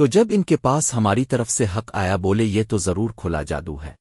تو جب ان کے پاس ہماری طرف سے حق آیا بولے یہ تو ضرور کھلا جادو ہے۔